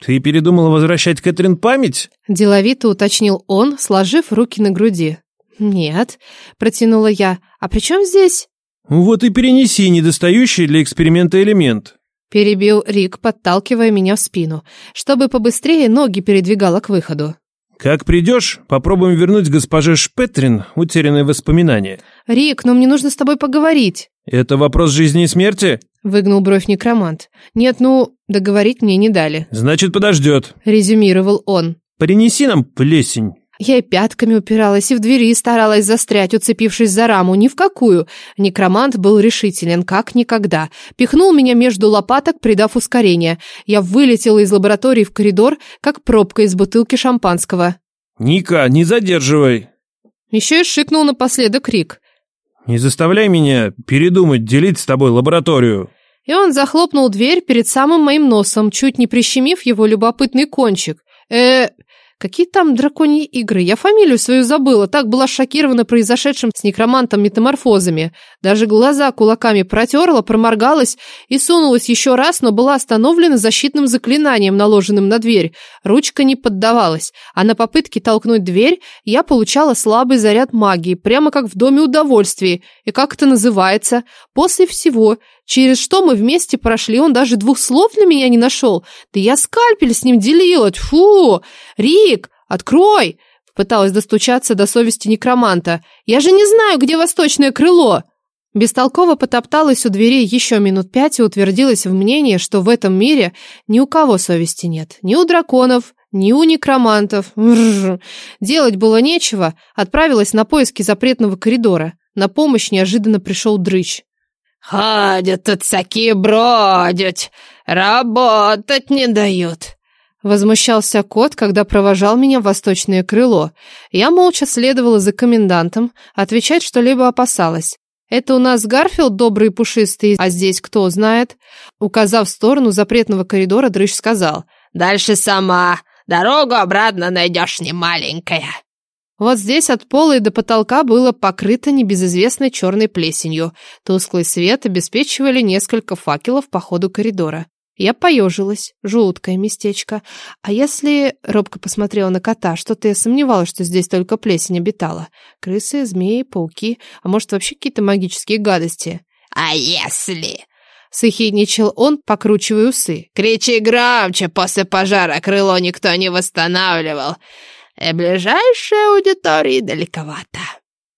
Ты передумала возвращать Кэтрин память? Деловито уточнил он, сложив руки на груди. Нет, протянула я. А при чем здесь? «Вот и перенеси недостающий для эксперимента элемент». Перебил Рик, подталкивая меня в спину, чтобы побыстрее ноги передвигала к выходу. «Как придешь, попробуем вернуть госпоже Шпетрин утерянные воспоминания». «Рик, но мне нужно с тобой поговорить». «Это вопрос жизни и смерти?» Выгнул бровь некромант. «Нет, ну, договорить мне не дали». «Значит, подождет», — резюмировал он. «Принеси нам плесень». Я и пятками упиралась, и в двери старалась застрять, уцепившись за раму. Ни в какую. Некромант был решителен, как никогда. Пихнул меня между лопаток, придав ускорение. Я вылетела из лаборатории в коридор, как пробка из бутылки шампанского. «Ника, не задерживай!» Еще и шикнул напоследок Рик. «Не заставляй меня передумать делить с тобой лабораторию!» И он захлопнул дверь перед самым моим носом, чуть не прищемив его любопытный кончик. э Какие там драконьи игры? Я фамилию свою забыла, так была шокирована произошедшим с некромантом метаморфозами. Даже глаза кулаками протерла, проморгалась и сунулась еще раз, но была остановлена защитным заклинанием, наложенным на дверь. Ручка не поддавалась, а на попытке толкнуть дверь я получала слабый заряд магии, прямо как в доме удовольствий. И как это называется? После всего, через что мы вместе прошли, он даже двух слов для меня не нашел. Да я скальпель с ним делила, фу! Рик, открой!» Пыталась достучаться до совести некроманта. «Я же не знаю, где восточное крыло!» Бестолково потопталась у двери еще минут пять и утвердилась в мнении, что в этом мире ни у кого совести нет. Ни у драконов, ни у некромантов. Делать было нечего. Отправилась на поиски запретного коридора. На помощь неожиданно пришел дрыщ. «Ходят тут всякие бродят, работать не дают. Возмущался кот, когда провожал меня в восточное крыло. Я молча следовала за комендантом, отвечать что-либо опасалась. «Это у нас Гарфилд добрый и пушистый, а здесь кто знает?» Указав в сторону запретного коридора, Дрыщ сказал. «Дальше сама. Дорогу обратно найдешь не маленькая». Вот здесь от пола и до потолка было покрыто небезызвестной черной плесенью. Тусклый свет обеспечивали несколько факелов по ходу коридора. Я поежилась. Жуткое местечко. А если... Робко посмотрела на кота. Что-то я сомневалась, что здесь только плесень обитала. Крысы, змеи, пауки. А может, вообще какие-то магические гадости. «А если...» Сыхидничал он, покручивая усы. «Кричи громче, после пожара крыло никто не восстанавливал. И ближайшая аудитория далековато».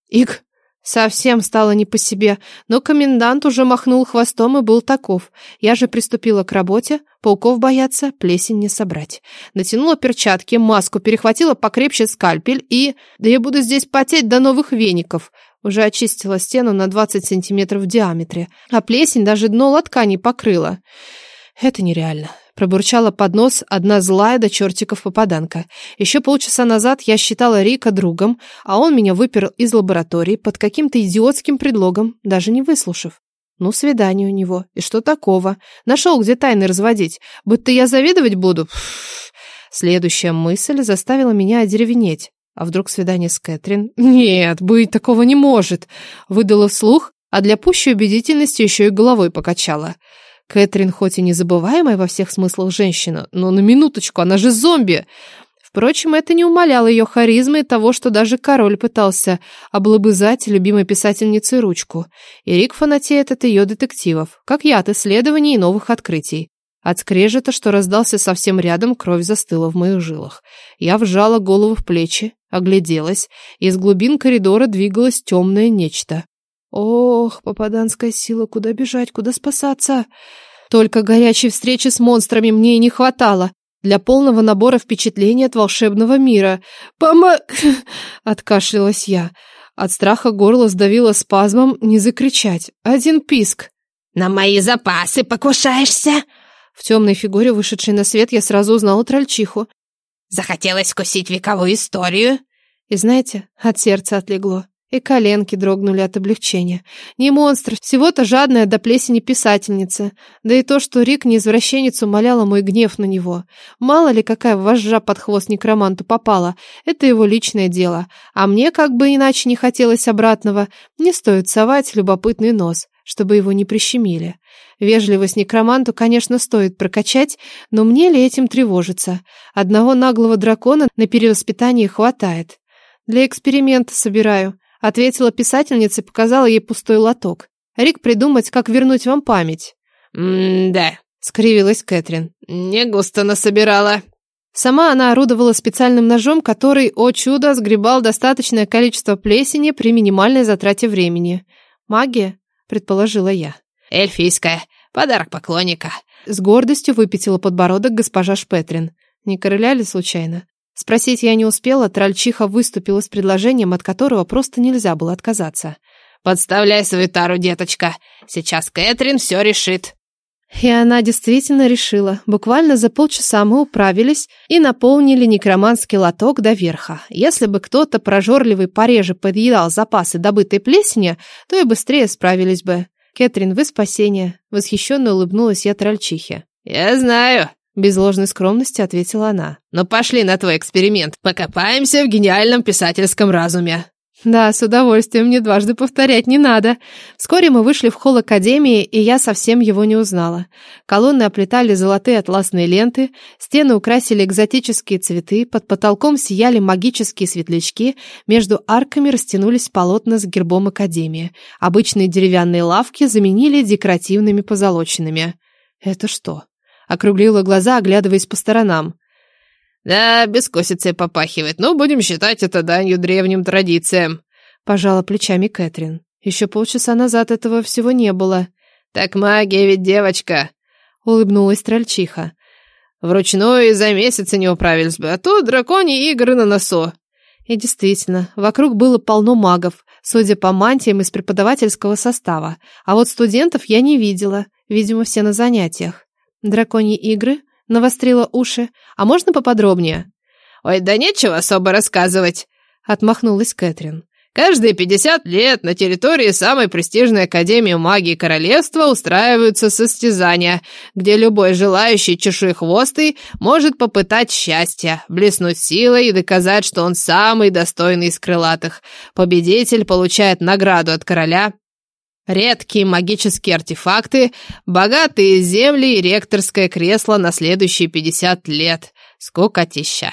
«Ик, Совсем стало не по себе, но комендант уже махнул хвостом и был таков. Я же приступила к работе, пауков бояться, плесень не собрать. Натянула перчатки, маску, перехватила покрепче скальпель и... Да я буду здесь потеть до новых веников. Уже очистила стену на 20 сантиметров в диаметре, а плесень даже дно лотка не покрыла. Это нереально. Пробурчала под нос одна злая до чертиков попаданка. Еще полчаса назад я считала Рика другом, а он меня выпер из лаборатории под каким-то идиотским предлогом, даже не выслушав. Ну, свидание у него. И что такого? Нашел, где тайны разводить. Будто я завидовать буду? Следующая мысль заставила меня одеревенеть. А вдруг свидание с Кэтрин? Нет, быть такого не может. Выдала вслух, а для пущей убедительности еще и головой покачала. Кэтрин хоть и незабываемая во всех смыслах женщина, но на минуточку, она же зомби. Впрочем, это не умаляло ее харизмы и того, что даже король пытался облобызать любимой писательнице ручку. И Рик фанатеет от ее детективов, как я от исследований и новых открытий. От скрежета, что раздался совсем рядом, кровь застыла в моих жилах. Я вжала голову в плечи, огляделась, и из глубин коридора двигалось темное нечто. Ох, попаданская сила, куда бежать, куда спасаться? Только горячей встречи с монстрами мне и не хватало для полного набора впечатлений от волшебного мира. «Помо...» — откашлялась я. От страха горло сдавило спазмом не закричать. Один писк. «На мои запасы покушаешься?» В темной фигуре, вышедшей на свет, я сразу узнала трольчиху. «Захотелось вкусить вековую историю?» И знаете, от сердца отлегло. И коленки дрогнули от облегчения. Не монстр, всего-то жадная до плесени писательница. Да и то, что Рик не извращенец умоляла мой гнев на него. Мало ли, какая вожжа под хвост некроманту попала. Это его личное дело. А мне, как бы иначе не хотелось обратного, не стоит совать любопытный нос, чтобы его не прищемили. Вежливость некроманту, конечно, стоит прокачать, но мне ли этим тревожиться? Одного наглого дракона на перевоспитании хватает. Для эксперимента собираю. Ответила писательница и показала ей пустой лоток. Рик придумать, как вернуть вам память. «М-да», — скривилась Кэтрин. «Не густо насобирала». Сама она орудовала специальным ножом, который, о чудо, сгребал достаточное количество плесени при минимальной затрате времени. «Магия?» — предположила я. «Эльфийская. Подарок поклонника». С гордостью выпятила подбородок госпожа Шпетрин. Не короля ли случайно? Спросить я не успела, трольчиха выступила с предложением, от которого просто нельзя было отказаться. «Подставляй свою тару, деточка. Сейчас Кэтрин все решит». И она действительно решила. Буквально за полчаса мы управились и наполнили некроманский лоток до верха. Если бы кто-то прожорливый пореже подъедал запасы добытой плесени, то и быстрее справились бы. Кэтрин, вы спасение. Восхищенно улыбнулась я трольчихе. «Я знаю», без ложной скромности ответила она. «Ну пошли на твой эксперимент. Покопаемся в гениальном писательском разуме». Да, с удовольствием, мне дважды повторять не надо. Вскоре мы вышли в холл академии, и я совсем его не узнала. Колонны оплетали золотые атласные ленты, стены украсили экзотические цветы, под потолком сияли магические светлячки, между арками растянулись полотна с гербом академии. Обычные деревянные лавки заменили декоративными позолоченными. Это что? Округлила глаза, оглядываясь по сторонам. «Да, бескосицей попахивает, но будем считать это данью древним традициям», — пожала плечами Кэтрин. Еще полчаса назад этого всего не было. «Так магия ведь девочка», — улыбнулась трольчиха. «Вручную и за месяц не управились бы, а то драконьи игры на носу». И действительно, вокруг было полно магов, судя по мантиям из преподавательского состава. А вот студентов я не видела, видимо, все на занятиях. Драконьи игры? Навострила уши. А можно поподробнее? Ой, да нечего особо рассказывать. Отмахнулась Кэтрин. Каждые 50 лет на территории самой престижной Академии магии Королевства устраиваются состязания, где любой желающий чешуехвостый может попытать счастье, блеснуть силой и доказать, что он самый достойный из крылатых. Победитель получает награду от короля, Редкие магические артефакты, богатые земли и ректорское кресло на следующие 50 лет. Скукотища.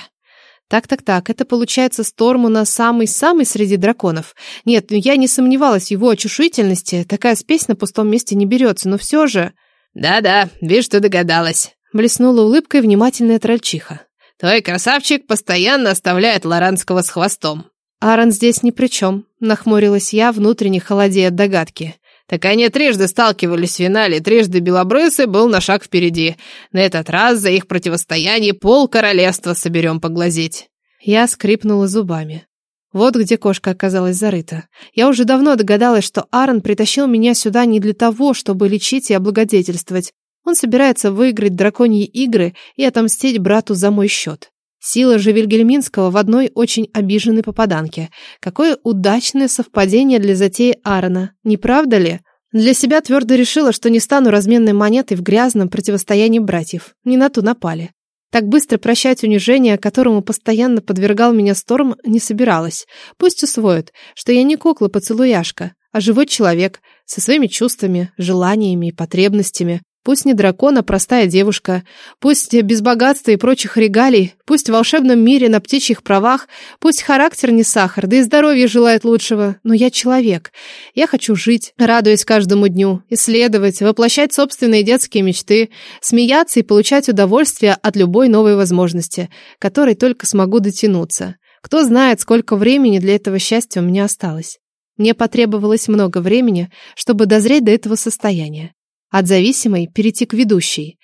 Так-так-так, это получается Сторму на самый-самый среди драконов. Нет, ну я не сомневалась в его очушительности. Такая спесь на пустом месте не берется, но все же... Да-да, вижу, ты догадалась. Блеснула улыбкой внимательная трольчиха. Твой красавчик постоянно оставляет Лоранского с хвостом. Аарон здесь ни при чем, нахмурилась я, внутренне холодея от догадки. Так они трижды сталкивались в финале, трижды Белобрысый был на шаг впереди. На этот раз за их противостояние пол королевства соберем поглазеть. Я скрипнула зубами. Вот где кошка оказалась зарыта. Я уже давно догадалась, что Аарон притащил меня сюда не для того, чтобы лечить и облагодетельствовать. Он собирается выиграть драконьи игры и отомстить брату за мой счет. Сила же Вильгельминского в одной очень обиженной попаданке. Какое удачное совпадение для затеи Аарона, не правда ли? Для себя твердо решила, что не стану разменной монетой в грязном противостоянии братьев. Не на ту напали. Так быстро прощать унижение, которому постоянно подвергал меня Сторм, не собиралась. Пусть усвоят, что я не кукла-поцелуяшка, а живой человек со своими чувствами, желаниями и потребностями. Пусть не дракон, а простая девушка. Пусть без богатства и прочих регалий. Пусть в волшебном мире на птичьих правах. Пусть характер не сахар, да и здоровье желает лучшего. Но я человек. Я хочу жить, радуясь каждому дню, исследовать, воплощать собственные детские мечты, смеяться и получать удовольствие от любой новой возможности, которой только смогу дотянуться. Кто знает, сколько времени для этого счастья у меня осталось. Мне потребовалось много времени, чтобы дозреть до этого состояния от зависимой перейти к ведущей.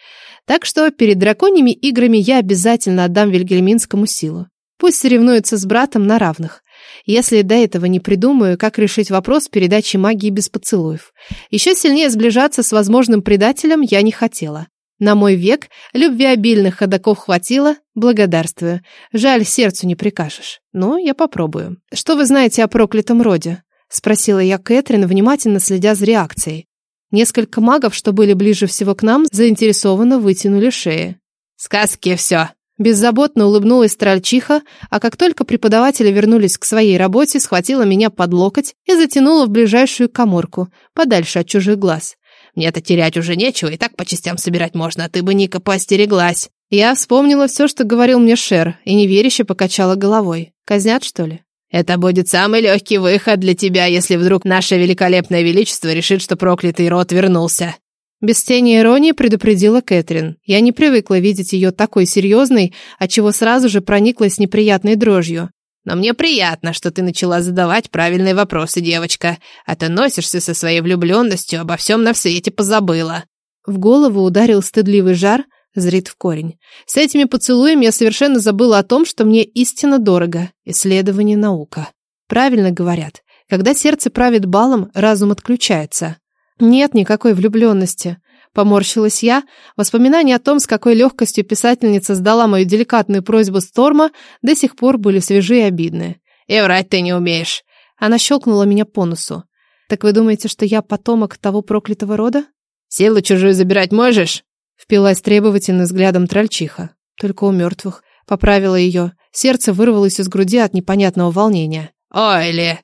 Так что перед драконьими играми я обязательно отдам Вильгельминскому силу. Пусть соревнуется с братом на равных. Если до этого не придумаю, как решить вопрос передачи магии без поцелуев. Еще сильнее сближаться с возможным предателем я не хотела. На мой век любвеобильных ходоков хватило, благодарствую. Жаль, сердцу не прикажешь. Но я попробую. Что вы знаете о проклятом роде? Спросила я Кэтрин, внимательно следя за реакцией. Несколько магов, что были ближе всего к нам, заинтересованно вытянули шеи. «Сказки все!» Беззаботно улыбнулась трольчиха, а как только преподаватели вернулись к своей работе, схватила меня под локоть и затянула в ближайшую коморку, подальше от чужих глаз. «Мне-то терять уже нечего, и так по частям собирать можно, а ты бы, Ника, поостереглась!» Я вспомнила все, что говорил мне Шер, и неверяще покачала головой. Казнят, что ли? Это будет самый легкий выход для тебя, если вдруг наше великолепное величество решит, что проклятый род вернулся». Без тени иронии предупредила Кэтрин. Я не привыкла видеть ее такой серьезной, отчего сразу же прониклась неприятной дрожью. «Но мне приятно, что ты начала задавать правильные вопросы, девочка, а ты носишься со своей влюбленностью, обо всем на свете позабыла». В голову ударил стыдливый жар, зрит в корень. С этими поцелуями я совершенно забыла о том, что мне истинно дорого – исследование наука. Правильно говорят, когда сердце правит балом, разум отключается. Нет никакой влюбленности. Поморщилась я. Воспоминания о том, с какой легкостью писательница сдала мою деликатную просьбу Сторма, до сих пор были свежи и обидны. «И врать ты не умеешь!» Она щелкнула меня по носу. «Так вы думаете, что я потомок того проклятого рода?» «Силу чужую забирать можешь?» Впилась требовательно взглядом трольчиха. Только у мертвых. Поправила ее. Сердце вырвалось из груди от непонятного волнения. «Ой, ли!»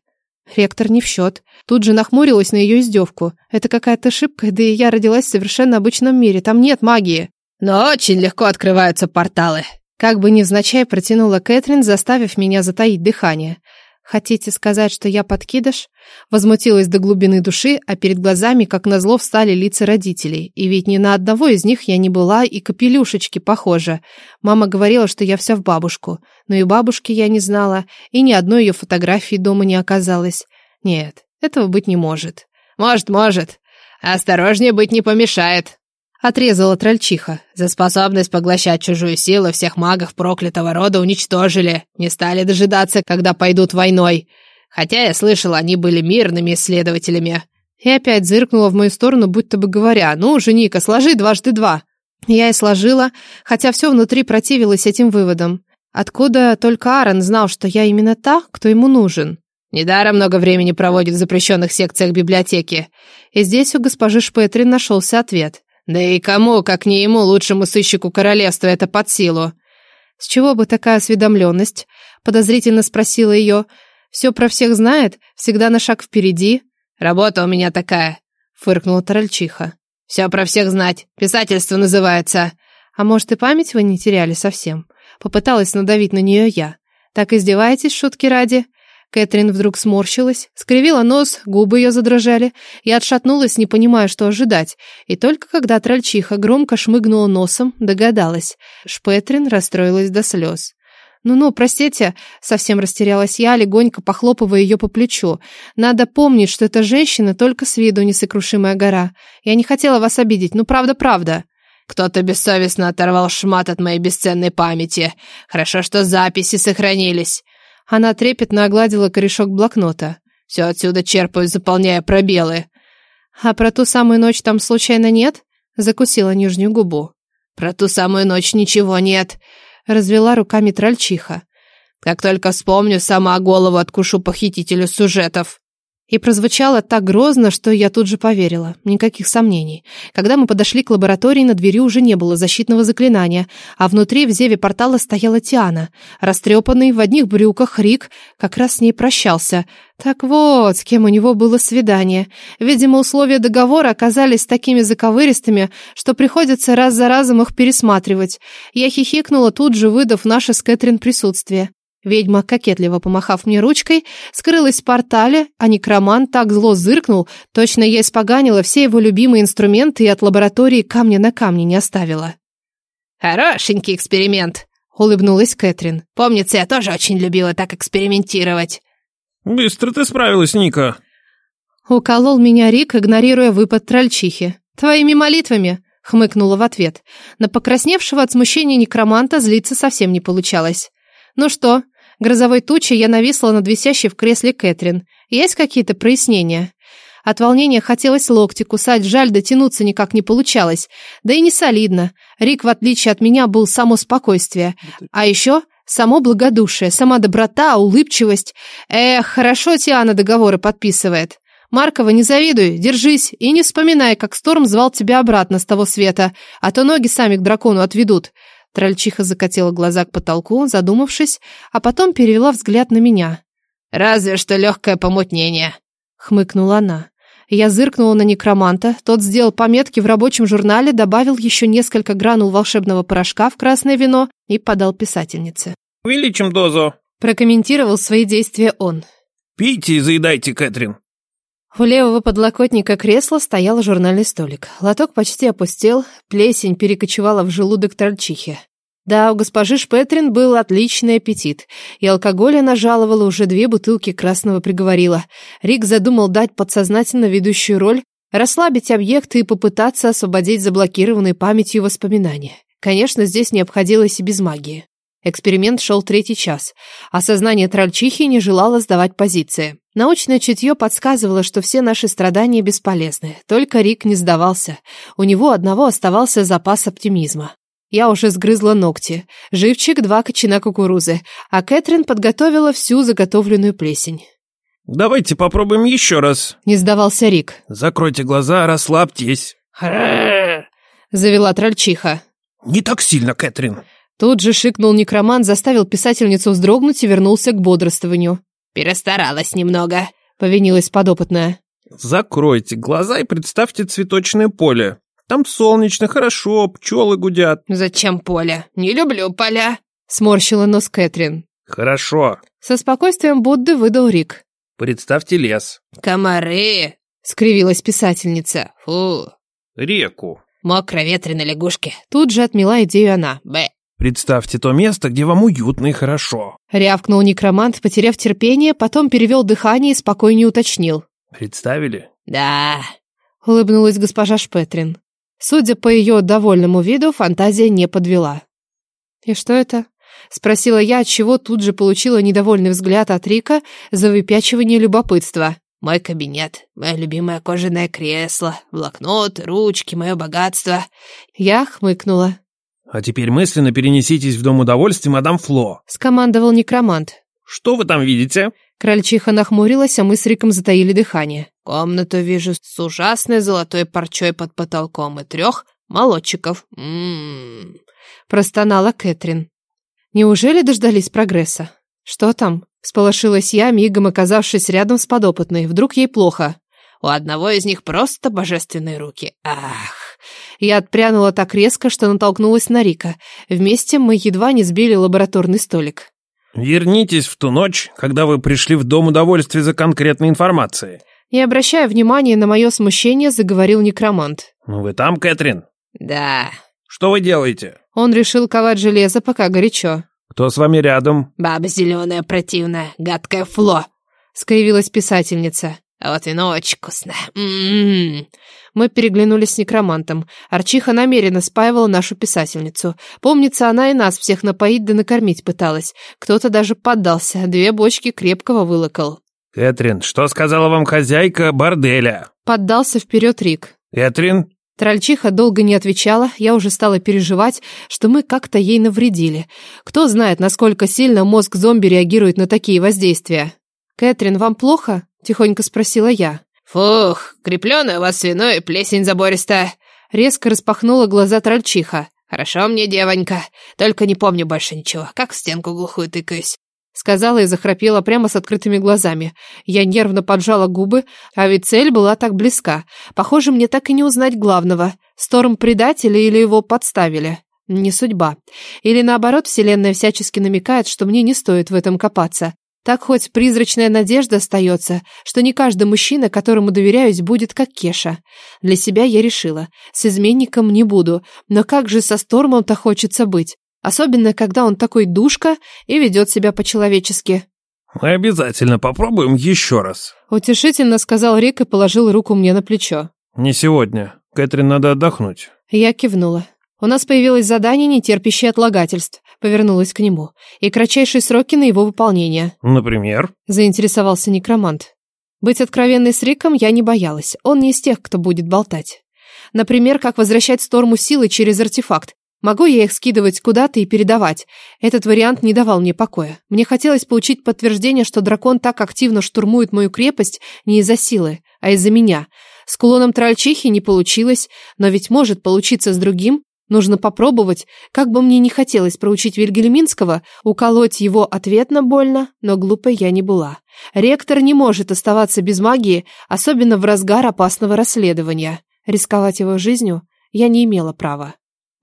Ректор не в счет. Тут же нахмурилась на ее издевку. Это какая-то ошибка, да и я родилась в совершенно обычном мире. Там нет магии. Но очень легко открываются порталы. Как бы невзначай протянула Кэтрин, заставив меня затаить дыхание. «Хотите сказать, что я подкидыш?» Возмутилась до глубины души, а перед глазами, как назло, встали лица родителей. И ведь ни на одного из них я не была и капелюшечки похожа. Мама говорила, что я вся в бабушку. Но и бабушки я не знала, и ни одной ее фотографии дома не оказалось. Нет, этого быть не может. «Может, может. Осторожнее быть не помешает», Отрезала трольчиха. За способность поглощать чужую силу всех магов проклятого рода уничтожили. Не стали дожидаться, когда пойдут войной. Хотя я слышала, они были мирными исследователями. И опять зыркнула в мою сторону, будто бы говоря, «Ну же, Ника, сложи дважды два». Я и сложила, хотя все внутри противилось этим выводам. Откуда только Аарон знал, что я именно та, кто ему нужен? Недаром много времени проводит в запрещенных секциях библиотеки. И здесь у госпожи Шпетрин нашелся ответ. Да и кому, как не ему, лучшему сыщику королевства, это под силу? С чего бы такая осведомленность? Подозрительно спросила ее. Все про всех знает, всегда на шаг впереди. Работа у меня такая, фыркнула Таральчиха. Все про всех знать, писательство называется. А может и память вы не теряли совсем? Попыталась надавить на нее я. Так издеваетесь, шутки ради? Кэтрин вдруг сморщилась, скривила нос, губы ее задрожали. и отшатнулась, не понимая, что ожидать. И только когда трольчиха громко шмыгнула носом, догадалась. Шпетрин расстроилась до слез. «Ну-ну, простите», — совсем растерялась я, легонько похлопывая ее по плечу. «Надо помнить, что эта женщина только с виду несокрушимая гора. Я не хотела вас обидеть, ну правда-правда». «Кто-то бессовестно оторвал шмат от моей бесценной памяти. Хорошо, что записи сохранились». Она трепетно огладила корешок блокнота. «Все отсюда черпаю, заполняя пробелы». «А про ту самую ночь там случайно нет?» Закусила нижнюю губу. «Про ту самую ночь ничего нет», — развела руками трольчиха. «Как только вспомню, сама голову откушу похитителю сюжетов». И прозвучало так грозно, что я тут же поверила. Никаких сомнений. Когда мы подошли к лаборатории, на двери уже не было защитного заклинания, а внутри в зеве портала стояла Тиана. Растрепанный, в одних брюках, Рик как раз с ней прощался. Так вот, с кем у него было свидание. Видимо, условия договора оказались такими заковыристыми, что приходится раз за разом их пересматривать. Я хихикнула, тут же выдав наше с Кэтрин присутствие. Ведьма, кокетливо помахав мне ручкой, скрылась в портале, а некроман так зло зыркнул, точно я испоганила все его любимые инструменты и от лаборатории камня на камне не оставила. «Хорошенький эксперимент», — улыбнулась Кэтрин. «Помнится, я тоже очень любила так экспериментировать». «Быстро ты справилась, Ника». Уколол меня Рик, игнорируя выпад трольчихи. «Твоими молитвами», — хмыкнула в ответ. На покрасневшего от смущения некроманта злиться совсем не получалось. «Ну что?» Грозовой тучей я нависла над висящей в кресле Кэтрин. «Есть какие-то прояснения?» От волнения хотелось локти кусать, жаль, дотянуться никак не получалось. Да и не солидно. Рик, в отличие от меня, был само спокойствие. А еще само благодушие, сама доброта, улыбчивость. Эх, хорошо Тиана договоры подписывает. Маркова, не завидуй, держись и не вспоминай, как Сторм звал тебя обратно с того света, а то ноги сами к дракону отведут. Трольчиха закатила глаза к потолку, задумавшись, а потом перевела взгляд на меня. «Разве что легкое помутнение», — хмыкнула она. Я зыркнула на некроманта, тот сделал пометки в рабочем журнале, добавил еще несколько гранул волшебного порошка в красное вино и подал писательнице. «Увеличим дозу», — прокомментировал свои действия он. «Пейте и заедайте, Кэтрин». У левого подлокотника кресла стоял журнальный столик. Лоток почти опустел, плесень перекочевала в желудок торчихи. Да, у госпожи Шпетрин был отличный аппетит, и алкоголь она жаловала уже две бутылки красного приговорила. Рик задумал дать подсознательно ведущую роль, расслабить объекты и попытаться освободить заблокированные памятью воспоминания. Конечно, здесь не обходилось и без магии. Эксперимент шел третий час, а сознание трольчихи не желало сдавать позиции. Научное чутье подсказывало, что все наши страдания бесполезны. Только Рик не сдавался. У него одного оставался запас оптимизма. Я уже сгрызла ногти. Живчик, два кочана кукурузы. А Кэтрин подготовила всю заготовленную плесень. «Давайте попробуем еще раз», — не сдавался Рик. «Закройте глаза, расслабьтесь». завела трольчиха. «Не так сильно, Кэтрин». Тут же шикнул некромант, заставил писательницу вздрогнуть и вернулся к бодрствованию. «Перестаралась немного», — повинилась подопытная. «Закройте глаза и представьте цветочное поле. Там солнечно, хорошо, пчелы гудят». «Зачем поле? Не люблю поля», — сморщила нос Кэтрин. «Хорошо». Со спокойствием Будды выдал Рик. «Представьте лес». «Комары», — скривилась писательница. «Фу». «Реку». «Мокро-ветрено лягушки». Тут же отмела идею она. «Б». Представьте то место, где вам уютно и хорошо. Рявкнул некромант, потеряв терпение, потом перевел дыхание и спокойнее уточнил. Представили? Да. Улыбнулась госпожа Шпетрин. Судя по ее довольному виду, фантазия не подвела. «И что это?» — спросила я, отчего тут же получила недовольный взгляд от Рика за выпячивание любопытства. «Мой кабинет, мое любимое кожаное кресло, блокнот, ручки, мое богатство». Я хмыкнула. «А теперь мысленно перенеситесь в Дом удовольствия, мадам Фло», — скомандовал некромант. «Что вы там видите?» Крольчиха нахмурилась, а мы с Риком затаили дыхание. «Комнату вижу с ужасной золотой парчой под потолком и трех молодчиков. М-м-м», простонала Кэтрин. «Неужели дождались прогресса? Что там?» — сполошилась я, мигом оказавшись рядом с подопытной. Вдруг ей плохо. «У одного из них просто божественные руки. Ах!» Я отпрянула так резко, что натолкнулась на Рика. Вместе мы едва не сбили лабораторный столик. «Вернитесь в ту ночь, когда вы пришли в Дом удовольствия за конкретной информацией». Не обращая внимания на мое смущение, заговорил некромант. «Вы там, Кэтрин?» «Да». «Что вы делаете?» Он решил ковать железо, пока горячо. Кто с вами рядом? Баба зеленая, противная, гадкая фло. Скривилась писательница. А вот вино очень вкусное. М-м-м. Мы переглянулись с некромантом. Арчиха намеренно спаивала нашу писательницу. Помнится, она и нас всех напоить да накормить пыталась. Кто-то даже поддался, две бочки крепкого вылокал. Кэтрин, что сказала вам хозяйка борделя? Поддался вперед Рик. Кэтрин? Трольчиха долго не отвечала, я уже стала переживать, что мы как-то ей навредили. Кто знает, насколько сильно мозг зомби реагирует на такие воздействия. «Кэтрин, вам плохо?» – тихонько спросила я. «Фух, крепленая у вас свино и плесень забористая». Резко распахнула глаза трольчиха. «Хорошо мне, девонька, только не помню больше ничего, как в стенку глухую тыкаюсь». Сказала и захрапела прямо с открытыми глазами. Я нервно поджала губы, а ведь цель была так близка. Похоже, мне так и не узнать главного. Сторм предателя или его подставили. Не судьба. Или наоборот, вселенная всячески намекает, что мне не стоит в этом копаться. Так хоть призрачная надежда остается, что не каждый мужчина, которому доверяюсь, будет как Кеша. Для себя я решила. С изменником не буду, но как же со Стормом-то хочется быть. Особенно, когда он такой душка и ведет себя по-человечески. «Мы обязательно попробуем еще раз», — утешительно сказал Рик и положил руку мне на плечо. «Не сегодня. Кэтрин надо отдохнуть». Я кивнула. У нас появилось задание, не терпящее отлагательств. Повернулась к нему. И кратчайшие сроки на его выполнение. «Например?» — заинтересовался некромант. Быть откровенной с Риком я не боялась. Он не из тех, кто будет болтать. Например, как возвращать Сторму силы через артефакт. Могу я их скидывать куда-то и передавать? Этот вариант не давал мне покоя. Мне хотелось получить подтверждение, что дракон так активно штурмует мою крепость не из-за силы, а из-за меня. С кулоном Трольчихи не получилось, но ведь может получиться с другим. Нужно попробовать. Как бы мне не хотелось проучить Вильгельминского, уколоть его ответно больно, но глупой я не была. Ректор не может оставаться без магии, особенно в разгар опасного расследования. Рисковать его жизнью я не имела права.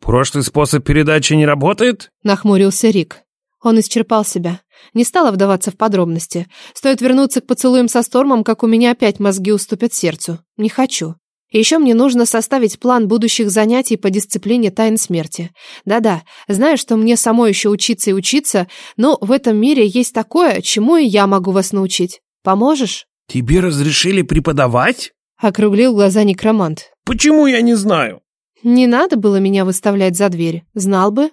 «Прошлый способ передачи не работает?» – нахмурился Рик. Он исчерпал себя. Не стала вдаваться в подробности. Стоит вернуться к поцелуям со Стормом, как у меня опять мозги уступят сердцу. Не хочу. Еще мне нужно составить план будущих занятий по дисциплине тайн смерти. Да-да, знаю, что мне самой еще учиться и учиться, но в этом мире есть такое, чему и я могу вас научить. Поможешь? «Тебе разрешили преподавать?» — округлил глаза некромант. «Почему я не знаю?» Не надо было меня выставлять за дверь. Знал бы,